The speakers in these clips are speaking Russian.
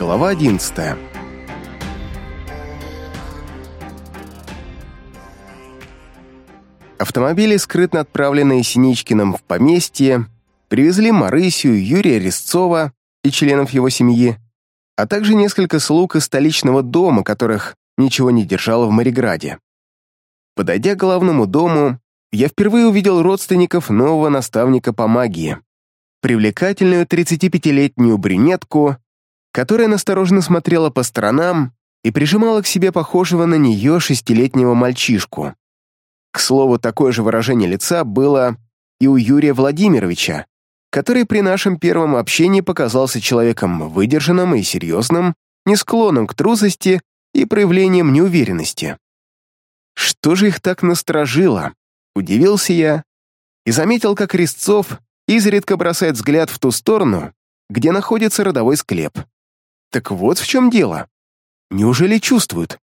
Глава 11 Автомобили, скрытно отправленные Синичкиным в поместье, привезли Марысию, Юрия Резцова и членов его семьи, а также несколько слуг из столичного дома, которых ничего не держало в Мариграде. Подойдя к главному дому, я впервые увидел родственников нового наставника по магии. Привлекательную 35-летнюю брюнетку, которая настороженно смотрела по сторонам и прижимала к себе похожего на нее шестилетнего мальчишку. К слову, такое же выражение лица было и у Юрия Владимировича, который при нашем первом общении показался человеком выдержанным и серьезным, не склонным к трусости и проявлением неуверенности. Что же их так насторожило? Удивился я и заметил, как Резцов изредка бросает взгляд в ту сторону, где находится родовой склеп. Так вот в чем дело. Неужели чувствуют?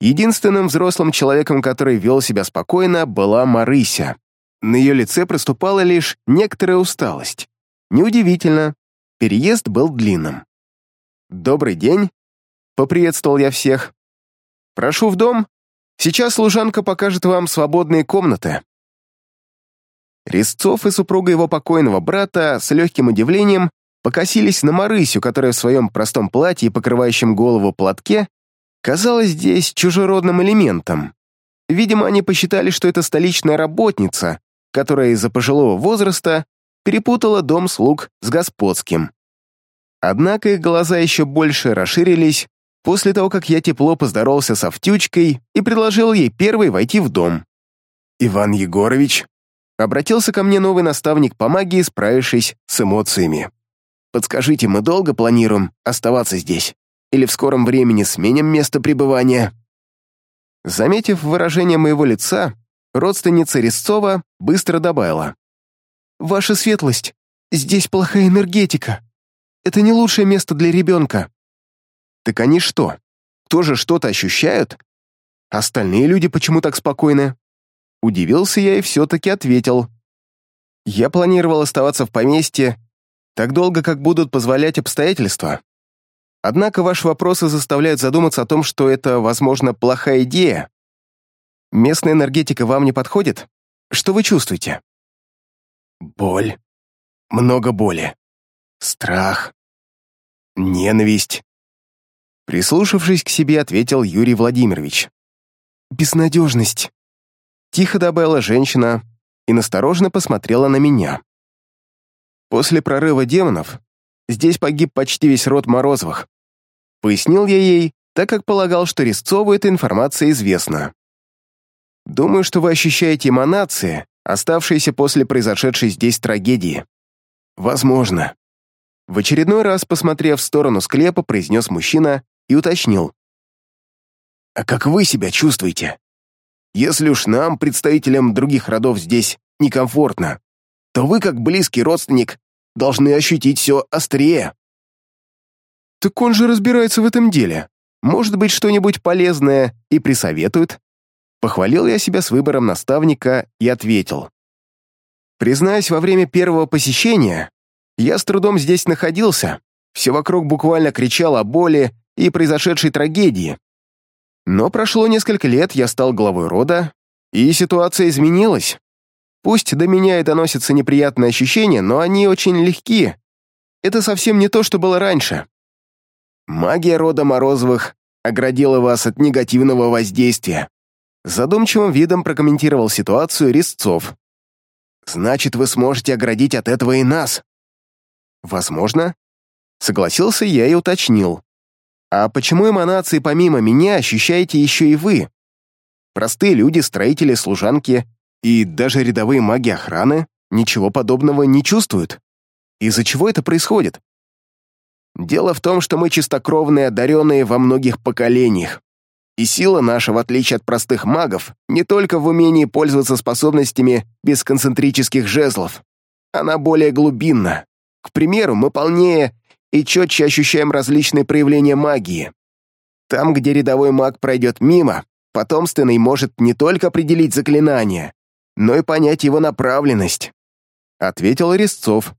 Единственным взрослым человеком, который вел себя спокойно, была Марыся. На ее лице проступала лишь некоторая усталость. Неудивительно, переезд был длинным. «Добрый день», — поприветствовал я всех. «Прошу в дом. Сейчас служанка покажет вам свободные комнаты». Резцов и супруга его покойного брата с легким удивлением покосились на Марысю, которая в своем простом платье, покрывающем голову платке, казалась здесь чужеродным элементом. Видимо, они посчитали, что это столичная работница, которая из-за пожилого возраста перепутала дом слуг с господским. Однако их глаза еще больше расширились после того, как я тепло поздоровался со Втючкой и предложил ей первой войти в дом. «Иван Егорович», — обратился ко мне новый наставник по магии, справившись с эмоциями. «Подскажите, мы долго планируем оставаться здесь?» или в скором времени сменим место пребывания». Заметив выражение моего лица, родственница Резцова быстро добавила. «Ваша светлость, здесь плохая энергетика. Это не лучшее место для ребенка». «Так они что, тоже что-то ощущают? Остальные люди почему так спокойны?» Удивился я и все-таки ответил. «Я планировал оставаться в поместье так долго, как будут позволять обстоятельства. Однако ваши вопросы заставляют задуматься о том, что это, возможно, плохая идея. Местная энергетика вам не подходит? Что вы чувствуете? Боль. Много боли. Страх. Ненависть. Прислушавшись к себе, ответил Юрий Владимирович. Безнадежность. Тихо добавила женщина и настороженно посмотрела на меня. После прорыва демонов здесь погиб почти весь род Морозовых. Пояснил я ей, так как полагал, что Резцову эта информация известна. Думаю, что вы ощущаете эманации, оставшиеся после произошедшей здесь трагедии. Возможно. В очередной раз, посмотрев в сторону склепа, произнес мужчина и уточнил. «А как вы себя чувствуете? Если уж нам, представителям других родов, здесь некомфортно, то вы, как близкий родственник, должны ощутить все острее». «Так он же разбирается в этом деле. Может быть, что-нибудь полезное и присоветует?» Похвалил я себя с выбором наставника и ответил. Признаюсь, во время первого посещения я с трудом здесь находился. Все вокруг буквально кричало о боли и произошедшей трагедии. Но прошло несколько лет, я стал главой рода, и ситуация изменилась. Пусть до меня и доносятся неприятные ощущения, но они очень легки. Это совсем не то, что было раньше. Магия рода Морозовых оградила вас от негативного воздействия. Задумчивым видом прокомментировал ситуацию Резцов. Значит, вы сможете оградить от этого и нас. Возможно. Согласился я и уточнил. А почему эманации помимо меня ощущаете еще и вы? Простые люди, строители, служанки и даже рядовые маги охраны ничего подобного не чувствуют. Из-за чего это происходит? Дело в том, что мы чистокровные, одаренные во многих поколениях. И сила наша, в отличие от простых магов, не только в умении пользоваться способностями без концентрических жезлов. Она более глубинна. К примеру, мы полнее и четче ощущаем различные проявления магии. Там, где рядовой маг пройдет мимо, потомственный может не только определить заклинание, но и понять его направленность», — ответил Резцов,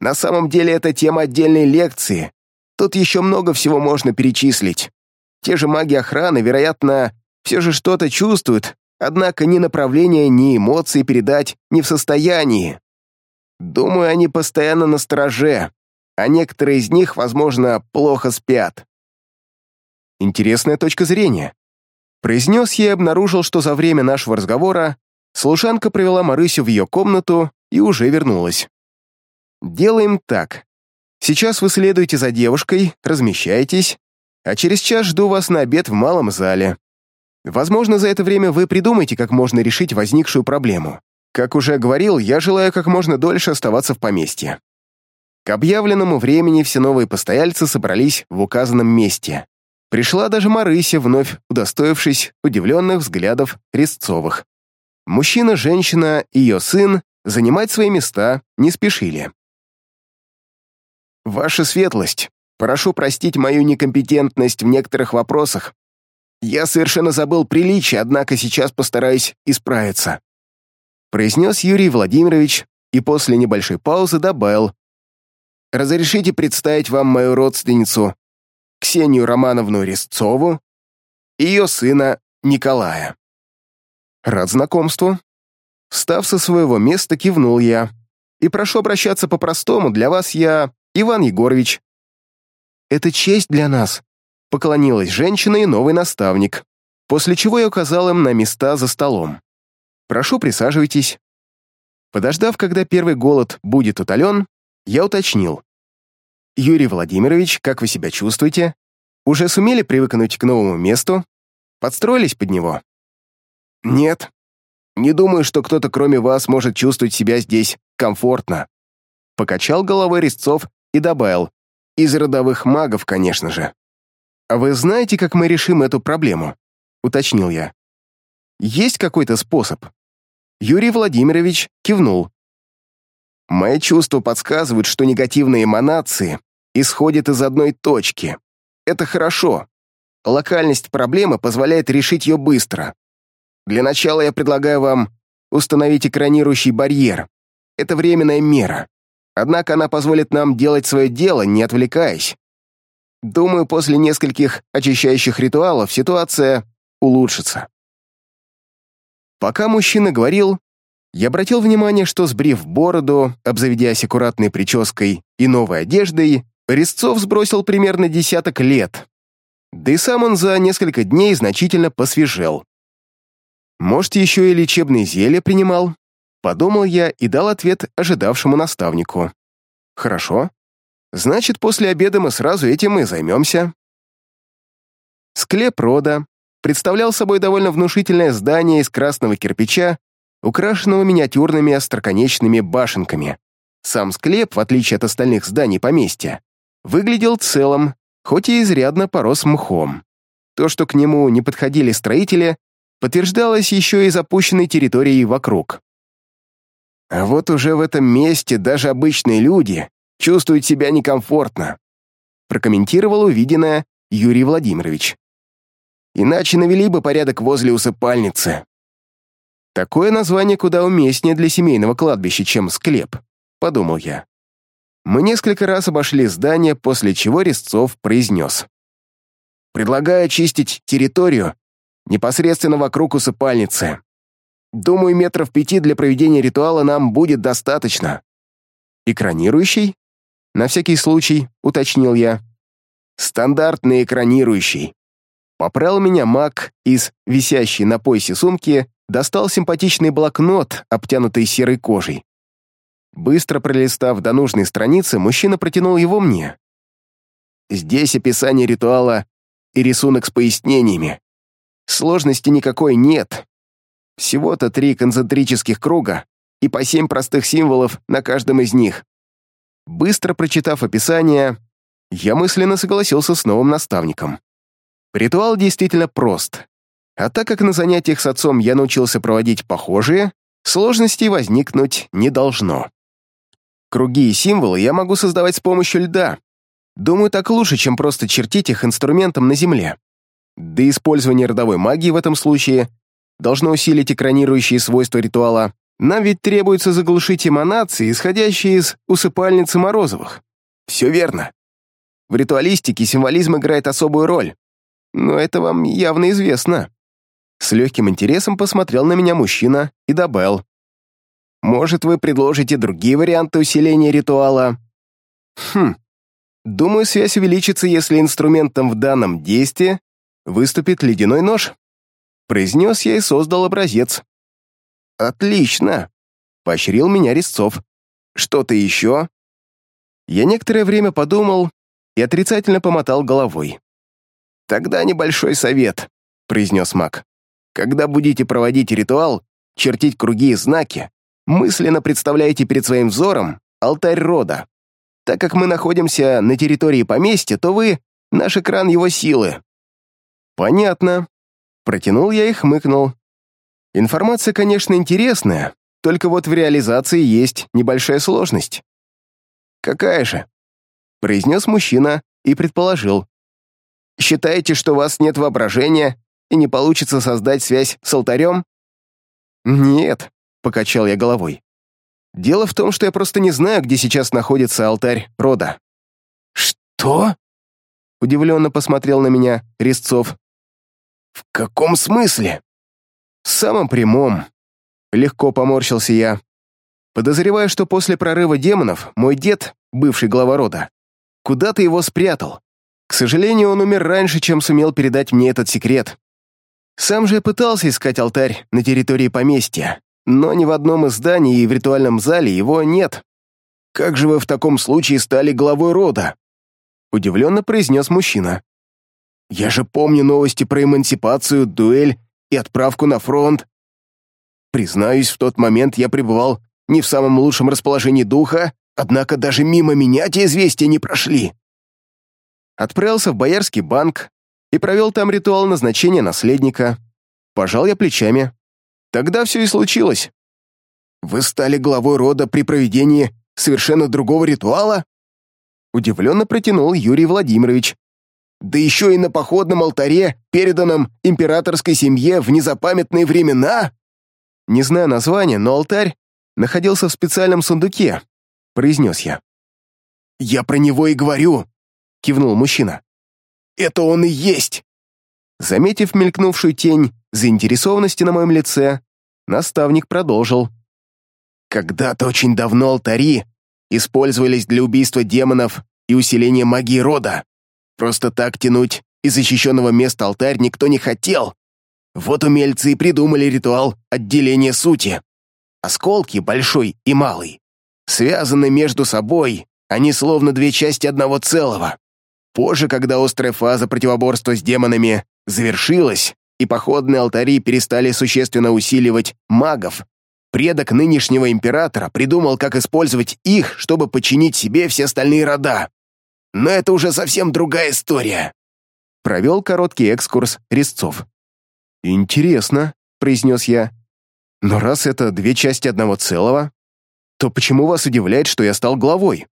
на самом деле это тема отдельной лекции, Тут еще много всего можно перечислить. Те же маги охраны, вероятно, все же что-то чувствуют, однако ни направления, ни эмоции передать не в состоянии. Думаю, они постоянно на стороже, а некоторые из них, возможно, плохо спят. Интересная точка зрения. Произнес я и обнаружил, что за время нашего разговора служанка привела Марысю в ее комнату и уже вернулась. Делаем так. Сейчас вы следуете за девушкой, размещаетесь, а через час жду вас на обед в малом зале. Возможно, за это время вы придумаете, как можно решить возникшую проблему. Как уже говорил, я желаю как можно дольше оставаться в поместье. К объявленному времени все новые постояльцы собрались в указанном месте. Пришла даже Марыся, вновь удостоившись удивленных взглядов Резцовых. Мужчина, женщина и ее сын занимать свои места не спешили. «Ваша светлость, прошу простить мою некомпетентность в некоторых вопросах. Я совершенно забыл приличие, однако сейчас постараюсь исправиться», произнес Юрий Владимирович и после небольшой паузы добавил «Разрешите представить вам мою родственницу, Ксению Романовну Резцову и ее сына Николая». «Рад знакомству». Встав со своего места, кивнул я. «И прошу обращаться по-простому, для вас я Иван Егорович». «Это честь для нас», — поклонилась женщина и новый наставник, после чего я указал им на места за столом. «Прошу, присаживайтесь». Подождав, когда первый голод будет утолен, я уточнил. «Юрий Владимирович, как вы себя чувствуете? Уже сумели привыкнуть к новому месту? Подстроились под него?» «Нет. Не думаю, что кто-то кроме вас может чувствовать себя здесь комфортно». Покачал головой Резцов и добавил. «Из родовых магов, конечно же». «А вы знаете, как мы решим эту проблему?» — уточнил я. «Есть какой-то способ?» Юрий Владимирович кивнул. «Мои чувства подсказывают, что негативные эманации исходят из одной точки. Это хорошо. Локальность проблемы позволяет решить ее быстро. Для начала я предлагаю вам установить экранирующий барьер. Это временная мера. Однако она позволит нам делать свое дело, не отвлекаясь. Думаю, после нескольких очищающих ритуалов ситуация улучшится. Пока мужчина говорил, я обратил внимание, что, сбрив бороду, обзаведясь аккуратной прической и новой одеждой, Резцов сбросил примерно десяток лет. Да и сам он за несколько дней значительно посвежел. Может, еще и лечебные зелья принимал? Подумал я и дал ответ ожидавшему наставнику. Хорошо. Значит, после обеда мы сразу этим и займемся. Склеп рода представлял собой довольно внушительное здание из красного кирпича, украшенного миниатюрными остроконечными башенками. Сам склеп, в отличие от остальных зданий поместья, выглядел целым, хоть и изрядно порос мхом. То, что к нему не подходили строители, подтверждалось еще и запущенной территорией вокруг. А вот уже в этом месте даже обычные люди чувствуют себя некомфортно, прокомментировал увиденное Юрий Владимирович. Иначе навели бы порядок возле усыпальницы. Такое название куда уместнее для семейного кладбища, чем склеп, подумал я. Мы несколько раз обошли здание, после чего Резцов произнес. «Предлагаю очистить территорию непосредственно вокруг усыпальницы. Думаю, метров пяти для проведения ритуала нам будет достаточно». «Экранирующий?» На всякий случай, уточнил я. «Стандартный экранирующий». Поправил меня маг из висящей на поясе сумки, достал симпатичный блокнот, обтянутый серой кожей. Быстро пролистав до нужной страницы, мужчина протянул его мне. Здесь описание ритуала и рисунок с пояснениями. Сложности никакой нет. Всего-то три концентрических круга и по семь простых символов на каждом из них. Быстро прочитав описание, я мысленно согласился с новым наставником. Ритуал действительно прост. А так как на занятиях с отцом я научился проводить похожие, сложностей возникнуть не должно. Круги и символы я могу создавать с помощью льда. Думаю, так лучше, чем просто чертить их инструментом на Земле. Да использование родовой магии в этом случае должно усилить экранирующие свойства ритуала. Нам ведь требуется заглушить эманации, исходящие из усыпальницы Морозовых. Все верно. В ритуалистике символизм играет особую роль. Но это вам явно известно». С легким интересом посмотрел на меня мужчина и добавил. «Может, вы предложите другие варианты усиления ритуала?» «Хм. Думаю, связь увеличится, если инструментом в данном действии выступит ледяной нож». Произнес я и создал образец. «Отлично!» — поощрил меня Резцов. «Что-то еще?» Я некоторое время подумал и отрицательно помотал головой. «Тогда небольшой совет», — произнес маг. «Когда будете проводить ритуал, чертить круги и знаки, мысленно представляете перед своим взором алтарь рода. Так как мы находимся на территории поместья, то вы — наш экран его силы». «Понятно», — протянул я и хмыкнул. «Информация, конечно, интересная, только вот в реализации есть небольшая сложность». «Какая же?» — произнес мужчина и предположил. «Считаете, что у вас нет воображения и не получится создать связь с алтарем?» «Нет», — покачал я головой. «Дело в том, что я просто не знаю, где сейчас находится алтарь рода». «Что?» — удивленно посмотрел на меня Резцов. «В каком смысле?» «В самом прямом». Легко поморщился я. Подозреваю, что после прорыва демонов мой дед, бывший глава рода, куда-то его спрятал. К сожалению, он умер раньше, чем сумел передать мне этот секрет. Сам же пытался искать алтарь на территории поместья, но ни в одном из зданий и в ритуальном зале его нет. «Как же вы в таком случае стали главой рода?» Удивленно произнес мужчина. «Я же помню новости про эмансипацию, дуэль и отправку на фронт. Признаюсь, в тот момент я пребывал не в самом лучшем расположении духа, однако даже мимо меня те известия не прошли. Отправился в Боярский банк и провел там ритуал назначения наследника. Пожал я плечами. Тогда все и случилось. Вы стали главой рода при проведении совершенно другого ритуала? Удивленно протянул Юрий Владимирович. Да еще и на походном алтаре, переданном императорской семье в незапамятные времена? Не знаю названия, но алтарь находился в специальном сундуке», — произнес я. «Я про него и говорю», — кивнул мужчина. «Это он и есть!» Заметив мелькнувшую тень заинтересованности на моем лице, наставник продолжил. «Когда-то очень давно алтари использовались для убийства демонов и усиления магии рода. Просто так тянуть из защищенного места алтарь никто не хотел. Вот умельцы и придумали ритуал отделения сути. Осколки, большой и малый, связаны между собой, они словно две части одного целого. Позже, когда острая фаза противоборства с демонами завершилась, и походные алтари перестали существенно усиливать магов, предок нынешнего императора придумал, как использовать их, чтобы подчинить себе все остальные рода. Но это уже совсем другая история. Провел короткий экскурс Резцов. «Интересно», — произнес я. Но раз это две части одного целого, то почему вас удивляет, что я стал главой?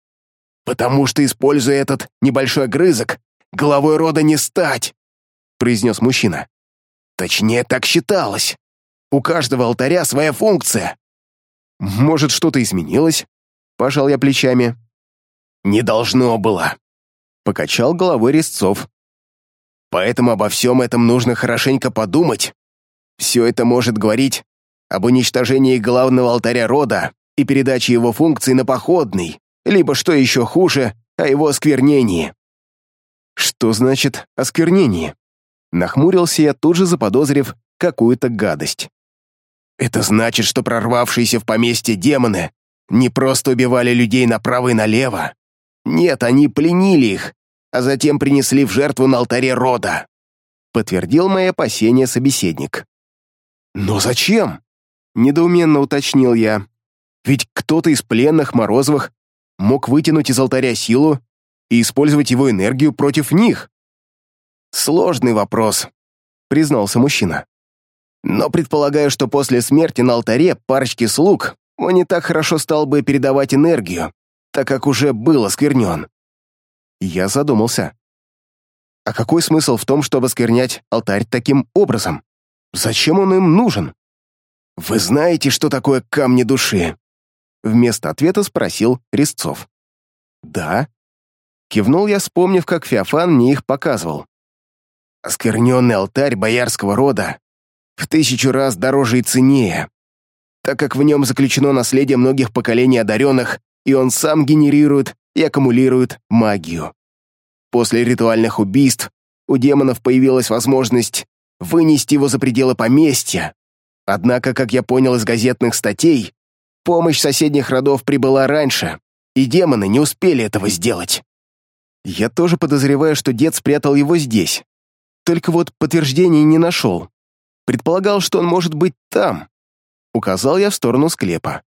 Потому что, используя этот небольшой огрызок, главой рода не стать, произнес мужчина. Точнее, так считалось. У каждого алтаря своя функция. Может, что-то изменилось? Пожал я плечами. Не должно было. Покачал головой Резцов. Поэтому обо всем этом нужно хорошенько подумать. Все это может говорить об уничтожении главного алтаря рода и передаче его функций на походный, либо, что еще хуже, о его осквернении. Что значит осквернение? Нахмурился я, тут же заподозрив какую-то гадость. Это значит, что прорвавшиеся в поместье демоны не просто убивали людей направо и налево. Нет, они пленили их, а затем принесли в жертву на алтаре рода. Подтвердил мои опасения собеседник. Но зачем? Недоуменно уточнил я. Ведь кто-то из пленных Морозовых мог вытянуть из алтаря силу и использовать его энергию против них. Сложный вопрос, признался мужчина. Но предполагаю, что после смерти на алтаре парочки слуг он не так хорошо стал бы передавать энергию, так как уже был осквернен. Я задумался. А какой смысл в том, чтобы осквернять алтарь таким образом? Зачем он им нужен? «Вы знаете, что такое камни души?» Вместо ответа спросил Резцов. «Да», Кивнул я, вспомнив, как Феофан мне их показывал. Оскверненный алтарь боярского рода в тысячу раз дороже и ценнее, так как в нем заключено наследие многих поколений одаренных, и он сам генерирует и аккумулирует магию. После ритуальных убийств у демонов появилась возможность вынести его за пределы поместья. Однако, как я понял из газетных статей, помощь соседних родов прибыла раньше, и демоны не успели этого сделать. Я тоже подозреваю, что дед спрятал его здесь. Только вот подтверждений не нашел. Предполагал, что он может быть там. Указал я в сторону склепа.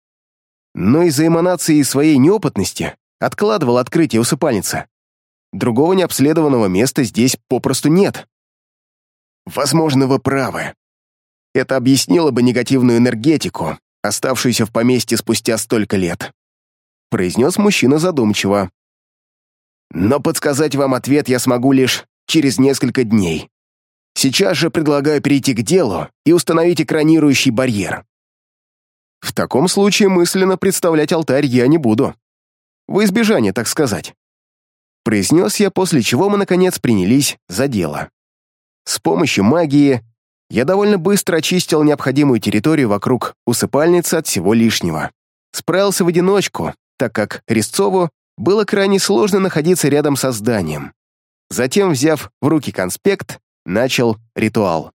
Но из-за эманации своей неопытности откладывал открытие усыпальницы. Другого необследованного места здесь попросту нет. Возможно, вы правы. Это объяснило бы негативную энергетику, оставшуюся в поместье спустя столько лет. Произнес мужчина задумчиво. Но подсказать вам ответ я смогу лишь через несколько дней. Сейчас же предлагаю перейти к делу и установить экранирующий барьер. В таком случае мысленно представлять алтарь я не буду. В избежание, так сказать. Произнес я, после чего мы, наконец, принялись за дело. С помощью магии я довольно быстро очистил необходимую территорию вокруг усыпальницы от всего лишнего. Справился в одиночку, так как Резцову было крайне сложно находиться рядом со зданием. Затем, взяв в руки конспект, начал ритуал.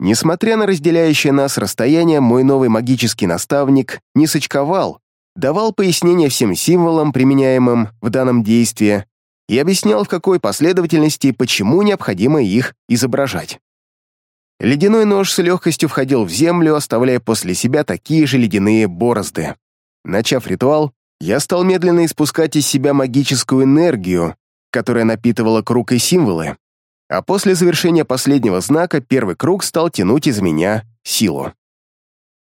Несмотря на разделяющее нас расстояние, мой новый магический наставник не сочковал, давал пояснения всем символам, применяемым в данном действии, и объяснял, в какой последовательности и почему необходимо их изображать. Ледяной нож с легкостью входил в землю, оставляя после себя такие же ледяные борозды. Начав ритуал, я стал медленно испускать из себя магическую энергию, которая напитывала круг и символы, а после завершения последнего знака первый круг стал тянуть из меня силу.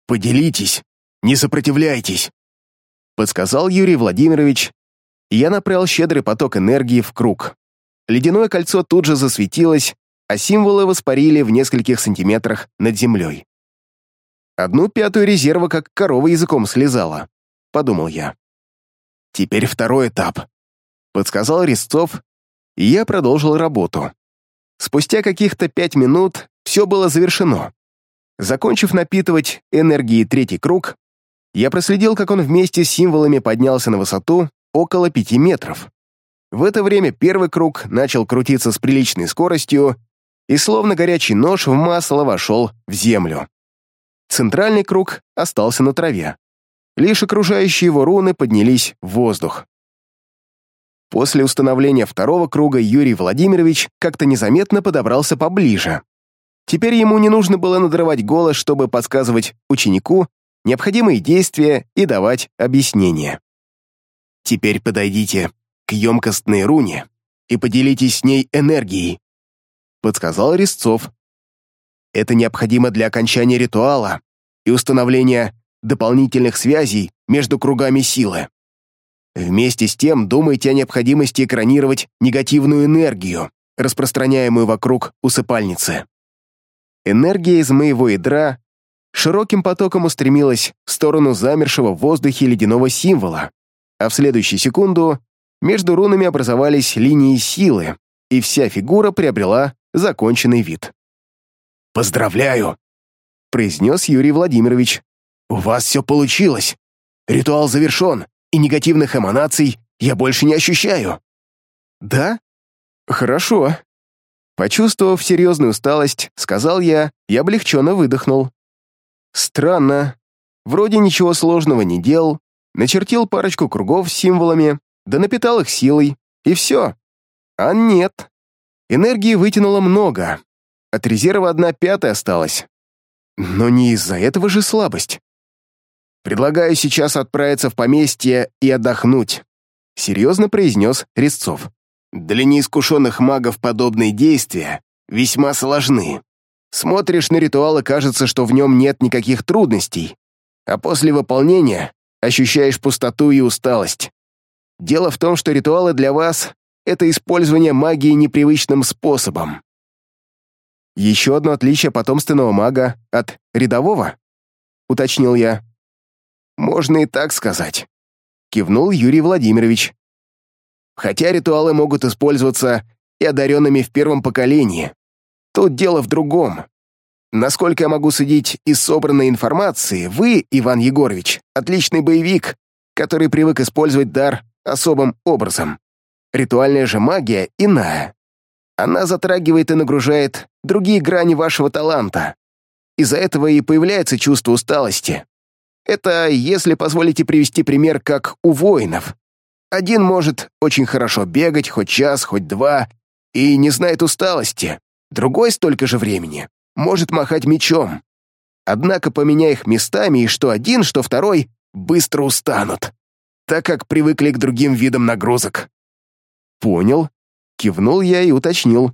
«Поделитесь, не сопротивляйтесь», подсказал Юрий Владимирович, и я направил щедрый поток энергии в круг. Ледяное кольцо тут же засветилось, а символы воспарили в нескольких сантиметрах над землей. Одну пятую резерва как корова языком слезала, подумал я. Теперь второй этап, подсказал Резцов, и я продолжил работу. Спустя каких-то пять минут все было завершено. Закончив напитывать энергией третий круг, я проследил, как он вместе с символами поднялся на высоту около пяти метров. В это время первый круг начал крутиться с приличной скоростью и словно горячий нож в масло вошел в землю. Центральный круг остался на траве. Лишь окружающие его руны поднялись в воздух. После установления второго круга Юрий Владимирович как-то незаметно подобрался поближе. Теперь ему не нужно было надрывать голос, чтобы подсказывать ученику, необходимые действия и давать объяснения. Теперь подойдите к емкостной руне и поделитесь с ней энергией, подсказал Резцов. Это необходимо для окончания ритуала и установления дополнительных связей между кругами силы. Вместе с тем думайте о необходимости экранировать негативную энергию, распространяемую вокруг усыпальницы. Энергия из моего ядра широким потоком устремилась в сторону замершего в воздухе ледяного символа, а в следующую секунду между рунами образовались линии силы, и вся фигура приобрела законченный вид. «Поздравляю!» — произнес Юрий Владимирович. «У вас все получилось! Ритуал завершен, и негативных эманаций я больше не ощущаю». «Да? Хорошо». Почувствовав серьезную усталость, сказал я и облегченно выдохнул. Странно. Вроде ничего сложного не делал, начертил парочку кругов с символами, да напитал их силой, и все. А нет. Энергии вытянуло много. От резерва одна пятая осталась. Но не из-за этого же слабость. Предлагаю сейчас отправиться в поместье и отдохнуть», — серьезно произнес Резцов. «Для неискушенных магов подобные действия весьма сложны. Смотришь на ритуал и кажется, что в нем нет никаких трудностей, а после выполнения ощущаешь пустоту и усталость. Дело в том, что ритуалы для вас — это использование магии непривычным способом. Еще одно отличие потомственного мага от рядового, уточнил я. Можно и так сказать, кивнул Юрий Владимирович. хотя ритуалы могут использоваться и одаренными в первом поколении. Тут дело в другом. Насколько я могу судить из собранной информации, вы, Иван Егорович, отличный боевик, который привык использовать дар особым образом. Ритуальная же магия иная. Она затрагивает и нагружает другие грани вашего таланта. Из-за этого и появляется чувство усталости. Это, если позволите привести пример, как у воинов. Один может очень хорошо бегать, хоть час, хоть два, и не знает усталости. Другой столько же времени может махать мечом. Однако, поменяя их местами, и что один, что второй, быстро устанут, так как привыкли к другим видам нагрузок. Понял. Кивнул я и уточнил.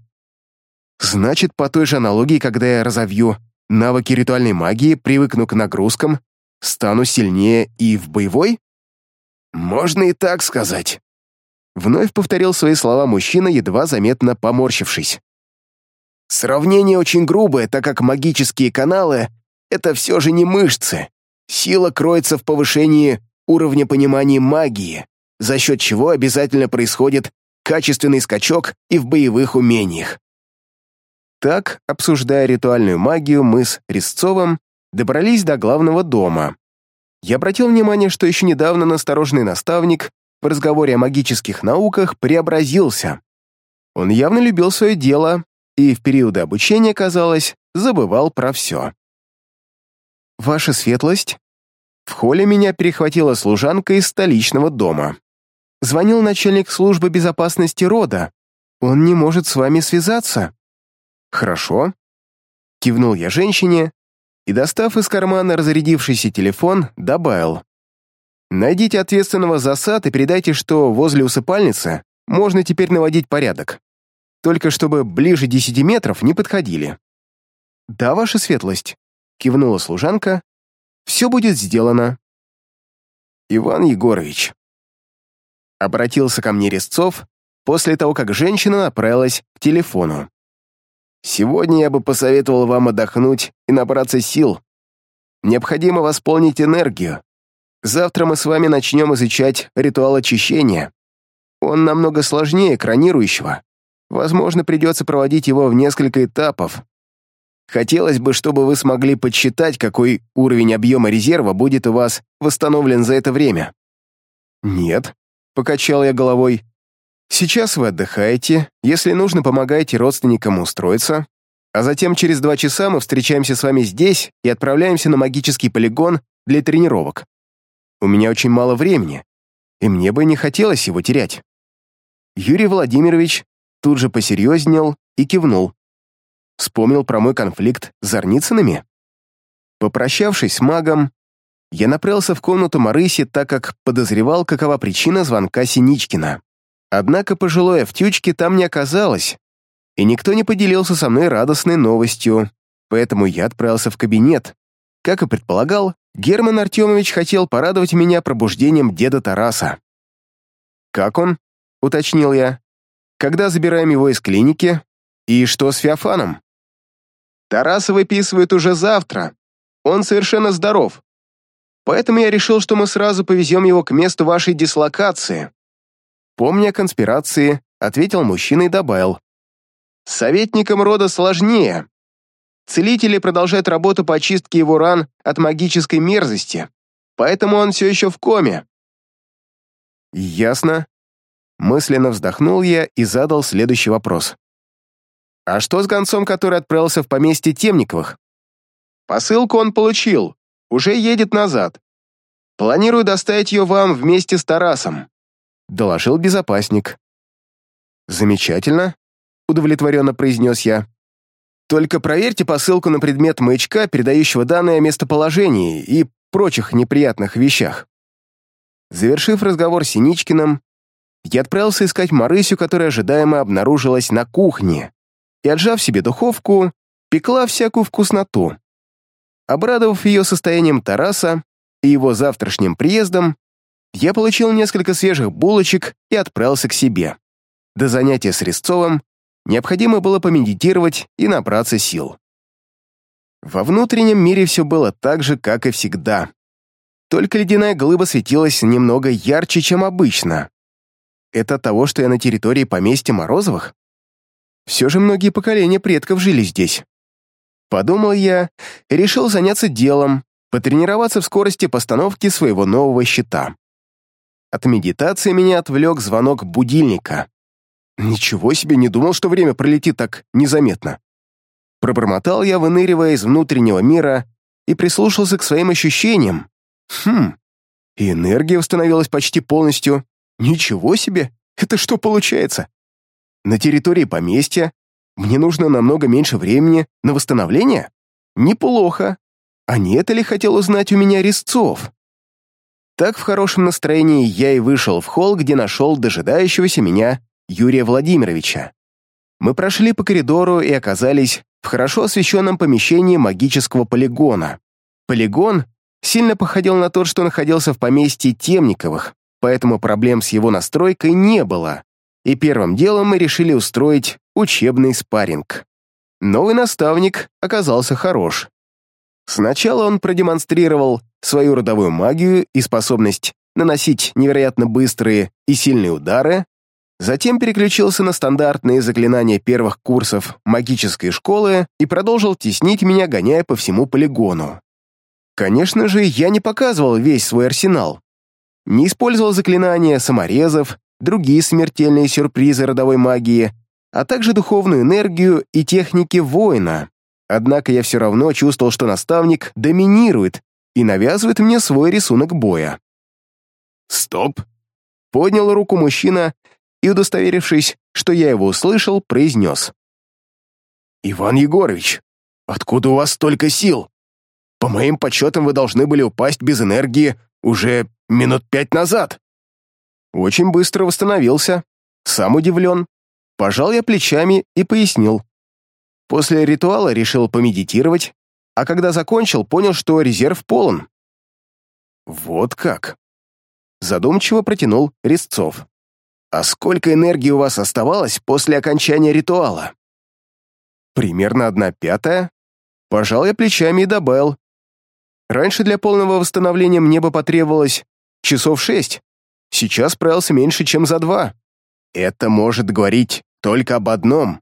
Значит, по той же аналогии, когда я разовью навыки ритуальной магии, привыкну к нагрузкам, стану сильнее и в боевой? Можно и так сказать. Вновь повторил свои слова мужчина, едва заметно поморщившись. Сравнение очень грубое, так как магические каналы — это все же не мышцы. Сила кроется в повышении уровня понимания магии, за счет чего обязательно происходит качественный скачок и в боевых умениях. Так, обсуждая ритуальную магию, мы с Резцовым добрались до главного дома. Я обратил внимание, что еще недавно настороженный наставник в разговоре о магических науках преобразился. Он явно любил свое дело и в периоды обучения, казалось, забывал про все. «Ваша светлость?» В холле меня перехватила служанка из столичного дома. Звонил начальник службы безопасности рода. Он не может с вами связаться. «Хорошо», — кивнул я женщине и, достав из кармана разрядившийся телефон, добавил. «Найдите ответственного за сад и передайте, что возле усыпальницы можно теперь наводить порядок. Только чтобы ближе десяти метров не подходили». «Да, ваша светлость», — кивнула служанка. «Все будет сделано». «Иван Егорович», — обратился ко мне Резцов после того, как женщина направилась к телефону. Сегодня я бы посоветовал вам отдохнуть и набраться сил. Необходимо восполнить энергию. Завтра мы с вами начнем изучать ритуал очищения. Он намного сложнее экранирующего. Возможно, придется проводить его в несколько этапов. Хотелось бы, чтобы вы смогли подсчитать, какой уровень объема резерва будет у вас восстановлен за это время. «Нет», — покачал я головой, Сейчас вы отдыхаете, если нужно, помогаете родственникам устроиться, а затем через два часа мы встречаемся с вами здесь и отправляемся на магический полигон для тренировок. У меня очень мало времени, и мне бы не хотелось его терять. Юрий Владимирович тут же посерьезнел и кивнул. Вспомнил про мой конфликт с Зарницынами. Попрощавшись с магом, я направился в комнату Марыси, так как подозревал, какова причина звонка Синичкина. Однако пожилой Автючки там не оказалось, и никто не поделился со мной радостной новостью, поэтому я отправился в кабинет. Как и предполагал, Герман Артемович хотел порадовать меня пробуждением деда Тараса. «Как он?» — уточнил я. «Когда забираем его из клиники? И что с Феофаном?» «Тараса выписывают уже завтра. Он совершенно здоров. Поэтому я решил, что мы сразу повезем его к месту вашей дислокации. Помня о конспирации, ответил мужчина и добавил. Советникам рода сложнее. Целители продолжают работу по очистке его ран от магической мерзости, поэтому он все еще в коме. Ясно. Мысленно вздохнул я и задал следующий вопрос. А что с гонцом, который отправился в поместье Темниковых? Посылку он получил, уже едет назад. Планирую доставить ее вам вместе с Тарасом доложил безопасник. «Замечательно», — удовлетворенно произнес я. «Только проверьте посылку на предмет маячка, передающего данные о местоположении и прочих неприятных вещах». Завершив разговор с Синичкиным, я отправился искать Марысю, которая ожидаемо обнаружилась на кухне, и, отжав себе духовку, пекла всякую вкусноту. Обрадовав ее состоянием Тараса и его завтрашним приездом, я получил несколько свежих булочек и отправился к себе. До занятия с Резцовым необходимо было помедитировать и набраться сил. Во внутреннем мире все было так же, как и всегда. Только ледяная глыба светилась немного ярче, чем обычно. это от того, что я на территории поместья Морозовых? Все же многие поколения предков жили здесь. Подумал я решил заняться делом, потренироваться в скорости постановки своего нового щита. От медитации меня отвлек звонок будильника. Ничего себе, не думал, что время пролетит так незаметно. Пробормотал я, выныривая из внутреннего мира, и прислушался к своим ощущениям. Хм, и энергия восстановилась почти полностью. Ничего себе, это что получается? На территории поместья мне нужно намного меньше времени на восстановление? Неплохо. А не это ли хотел узнать у меня Резцов? Так в хорошем настроении я и вышел в холл, где нашел дожидающегося меня Юрия Владимировича. Мы прошли по коридору и оказались в хорошо освещенном помещении магического полигона. Полигон сильно походил на тот, что находился в поместье Темниковых, поэтому проблем с его настройкой не было, и первым делом мы решили устроить учебный спарринг. Новый наставник оказался хорош. Сначала он продемонстрировал свою родовую магию и способность наносить невероятно быстрые и сильные удары, затем переключился на стандартные заклинания первых курсов магической школы и продолжил теснить меня, гоняя по всему полигону. Конечно же, я не показывал весь свой арсенал. Не использовал заклинания саморезов, другие смертельные сюрпризы родовой магии, а также духовную энергию и техники воина. Однако я все равно чувствовал, что наставник доминирует и навязывает мне свой рисунок боя. «Стоп!» — поднял руку мужчина и, удостоверившись, что я его услышал, произнес. «Иван Егорович, откуда у вас столько сил? По моим подсчетам, вы должны были упасть без энергии уже минут пять назад». Очень быстро восстановился. Сам удивлен. Пожал я плечами и пояснил. После ритуала решил помедитировать, а когда закончил, понял, что резерв полон. «Вот как?» Задумчиво протянул Резцов. «А сколько энергии у вас оставалось после окончания ритуала?» «Примерно одна пятая». Пожал я плечами и добавил. Раньше для полного восстановления мне бы потребовалось часов шесть. Сейчас справился меньше, чем за два. Это может говорить только об одном,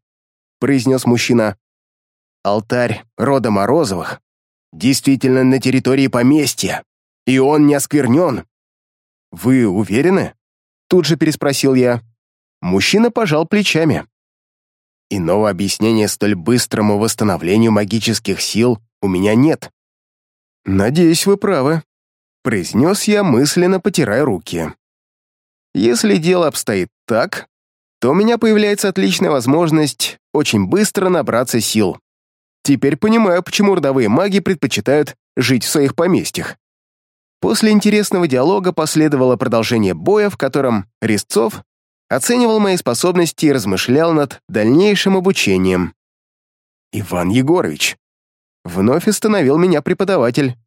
произнес мужчина. Алтарь рода Морозовых действительно на территории поместья, и он не осквернен. Вы уверены? Тут же переспросил я. Мужчина пожал плечами. Иного объяснения столь быстрому восстановлению магических сил у меня нет. Надеюсь, вы правы, произнес я, мысленно потирая руки. Если дело обстоит так, то у меня появляется отличная возможность очень быстро набраться сил. Теперь понимаю, почему родовые маги предпочитают жить в своих поместьях. После интересного диалога последовало продолжение боя, в котором Резцов оценивал мои способности и размышлял над дальнейшим обучением. «Иван Егорович», — вновь остановил меня преподаватель.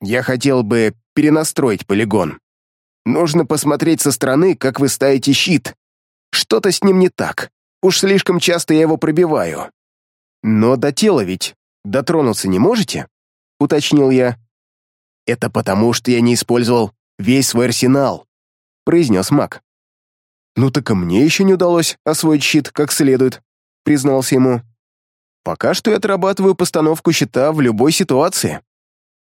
«Я хотел бы перенастроить полигон. Нужно посмотреть со стороны, как вы ставите щит. Что-то с ним не так. Уж слишком часто я его пробиваю. Но до тела ведь дотронуться не можете? Уточнил я. Это потому, что я не использовал весь свой арсенал, произнес маг. Ну так и мне еще не удалось освоить щит как следует, признался ему. Пока что я отрабатываю постановку щита в любой ситуации.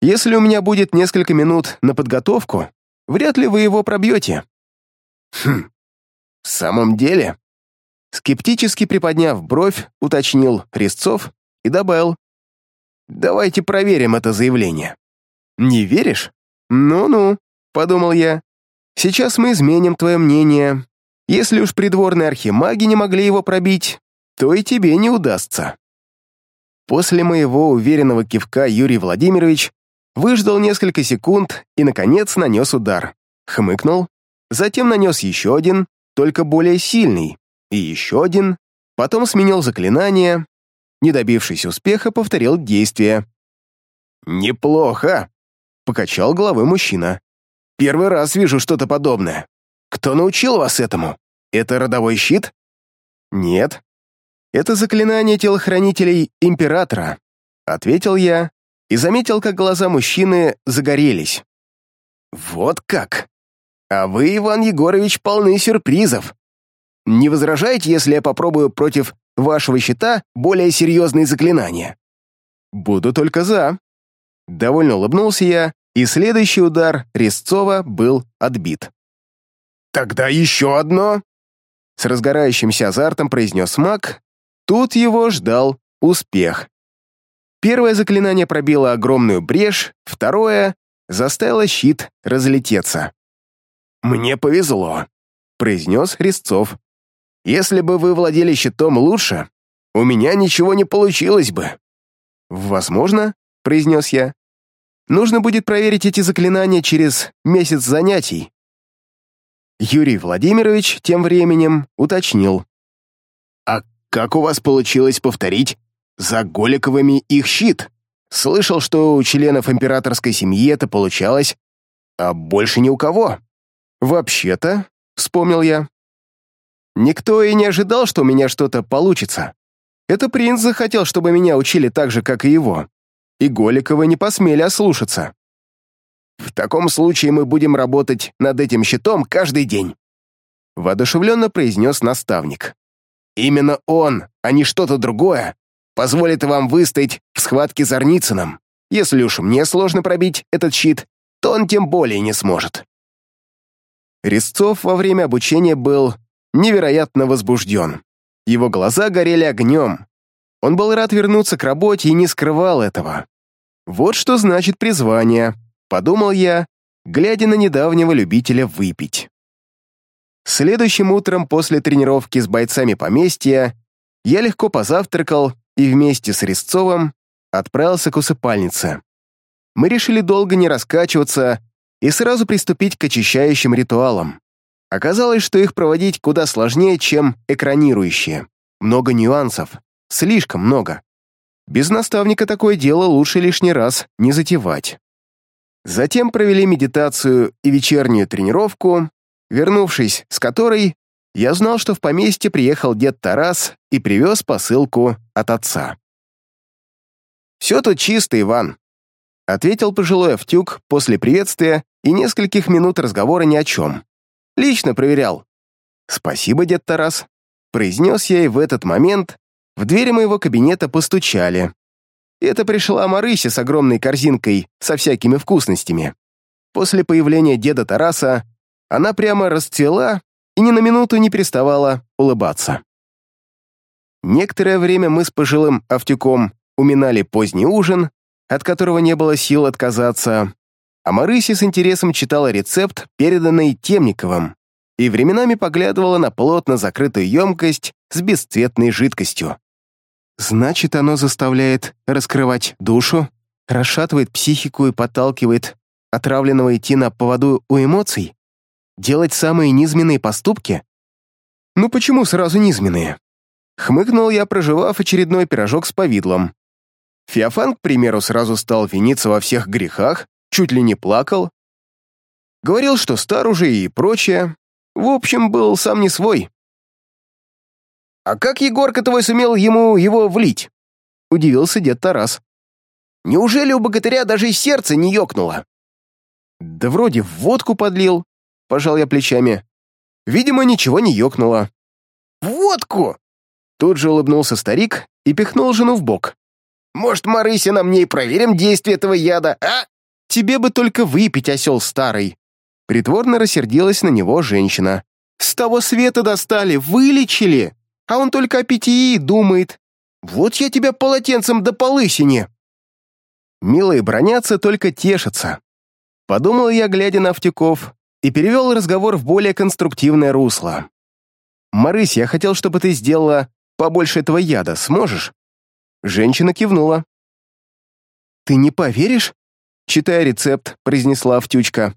Если у меня будет несколько минут на подготовку, Вряд ли вы его пробьете». «Хм, в самом деле?» Скептически приподняв бровь, уточнил Резцов и добавил. «Давайте проверим это заявление». «Не веришь? Ну-ну», — подумал я. «Сейчас мы изменим твое мнение. Если уж придворные архимаги не могли его пробить, то и тебе не удастся». После моего уверенного кивка Юрий Владимирович выждал несколько секунд и, наконец, нанес удар. Хмыкнул, затем нанес еще один, только более сильный, и еще один, потом сменил заклинание, не добившись успеха, повторил действие. «Неплохо», — покачал головой мужчина. «Первый раз вижу что-то подобное. Кто научил вас этому? Это родовой щит?» «Нет. Это заклинание телохранителей Императора», — ответил я, и заметил, как глаза мужчины загорелись. «Вот как!» А вы, Иван Егорович, полны сюрпризов. Не возражаете, если я попробую против вашего щита более серьезные заклинания?» «Буду только за». Довольно улыбнулся я, и следующий удар Резцова был отбит. «Тогда еще одно!» С разгорающимся азартом произнес маг. Тут его ждал успех. Первое заклинание пробило огромную брешь, второе заставило щит разлететься. «Мне повезло», — произнес Резцов. «Если бы вы владели щитом лучше, у меня ничего не получилось бы». «Возможно», — произнес я. «Нужно будет проверить эти заклинания через месяц занятий». Юрий Владимирович тем временем уточнил. «А как у вас получилось повторить за Голиковыми их щит? Слышал, что у членов императорской семьи это получалось, а больше ни у кого». «Вообще-то», — вспомнил я, «никто и не ожидал, что у меня что-то получится. Это принц захотел, чтобы меня учили так же, как и его. И Голиковы не посмели ослушаться». «В таком случае мы будем работать над этим щитом каждый день», — воодушевленно произнес наставник. «Именно он, а не что-то другое, позволит вам выстоять в схватке с Зарницыным. Если уж мне сложно пробить этот щит, то он тем более не сможет». Резцов во время обучения был невероятно возбужден. Его глаза горели огнем. Он был рад вернуться к работе и не скрывал этого. Вот что значит призвание, подумал я, глядя на недавнего любителя выпить. Следующим утром после тренировки с бойцами поместья я легко позавтракал и вместе с Резцовым отправился к усыпальнице. Мы решили долго не раскачиваться и сразу приступить к очищающим ритуалам. Оказалось, что их проводить куда сложнее, чем экранирующие. Много нюансов, слишком много. Без наставника такое дело лучше лишний раз не затевать. Затем провели медитацию и вечернюю тренировку, вернувшись с которой, я знал, что в поместье приехал дед Тарас и привез посылку от отца. «Все тут чисто, Иван», — ответил пожилой Автюк после приветствия и нескольких минут разговора ни о чем. Лично проверял. «Спасибо, дед Тарас», — произнес я, и в этот момент в двери моего кабинета постучали. Это пришла Марыся с огромной корзинкой со всякими вкусностями. После появления деда Тараса она прямо расцвела и ни на минуту не переставала улыбаться. Некоторое время мы с пожилым Автюком уминали поздний ужин, от которого не было сил отказаться, а Марыся с интересом читала рецепт, переданный Темниковым, и временами поглядывала на плотно закрытую емкость с бесцветной жидкостью. Значит, оно заставляет раскрывать душу, расшатывает психику и подталкивает отравленного идти на поводу у эмоций? Делать самые низменные поступки? Ну почему сразу низменные? Хмыкнул я, проживав очередной пирожок с повидлом. Феофан, к примеру, сразу стал виниться во всех грехах, чуть ли не плакал. Говорил, что стар уже и прочее. В общем, был сам не свой. «А как Егорка твой сумел ему его влить?» — удивился дед Тарас. «Неужели у богатыря даже сердце не ёкнуло?» «Да вроде водку подлил», — пожал я плечами. «Видимо, ничего не ёкнуло». «Водку!» Тут же улыбнулся старик и пихнул жену в бок. «Может, Марыся, на мне и проверим действие этого яда, а?» Тебе бы только выпить, осел старый!» Притворно рассердилась на него женщина. «С того света достали, вылечили, а он только о питьи думает. Вот я тебя полотенцем до полысине!» Милые бронятся, только тешатся. Подумал я, глядя на Автюков, и перевел разговор в более конструктивное русло. «Марысь, я хотел, чтобы ты сделала побольше этого яда, сможешь?» Женщина кивнула. «Ты не поверишь?» читая рецепт, произнесла Автючка.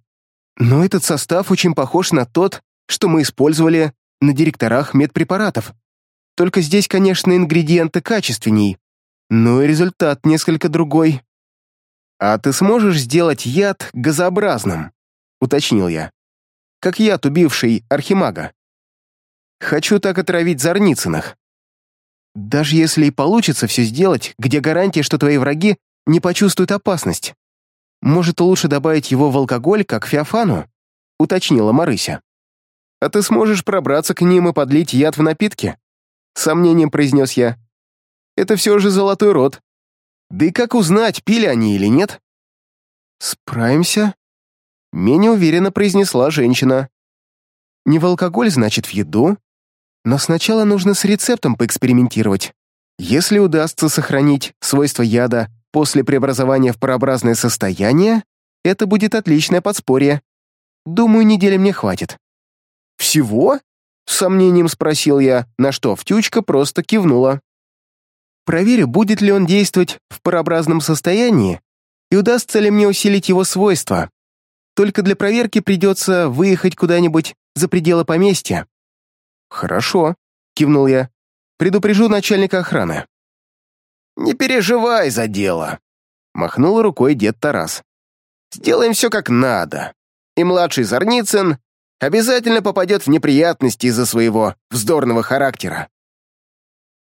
«Но этот состав очень похож на тот, что мы использовали на директорах медпрепаратов. Только здесь, конечно, ингредиенты качественней, но и результат несколько другой. А ты сможешь сделать яд газообразным?» — уточнил я. «Как яд, убивший архимага. Хочу так отравить Зарницыных. Даже если и получится все сделать, где гарантия, что твои враги не почувствуют опасность?» Может, лучше добавить его в алкоголь, как феофану? — уточнила Марыся. «А ты сможешь пробраться к ним и подлить яд в напитки?» — сомнением произнес я. «Это все же золотой род. Да и как узнать, пили они или нет?» «Справимся?» — менее уверенно произнесла женщина. «Не в алкоголь, значит, в еду. Но сначала нужно с рецептом поэкспериментировать. Если удастся сохранить свойства яда после преобразования в парообразное состояние, это будет отличное подспорье. Думаю, недели мне хватит». «Всего?» — с сомнением спросил я, на что Втючка просто кивнула. «Проверю, будет ли он действовать в парообразном состоянии и удастся ли мне усилить его свойства. Только для проверки придется выехать куда-нибудь за пределы поместья». «Хорошо», — кивнул я. «Предупрежу начальника охраны». «Не переживай за дело», — махнул рукой дед Тарас. «Сделаем все как надо, и младший Зарницын обязательно попадет в неприятности из-за своего вздорного характера».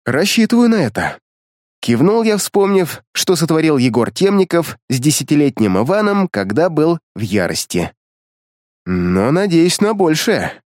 «Рассчитываю на это», Кивнул я, вспомнив, что сотворил Егор Темников с десятилетним Иваном, когда был в ярости. Но надеюсь на большее.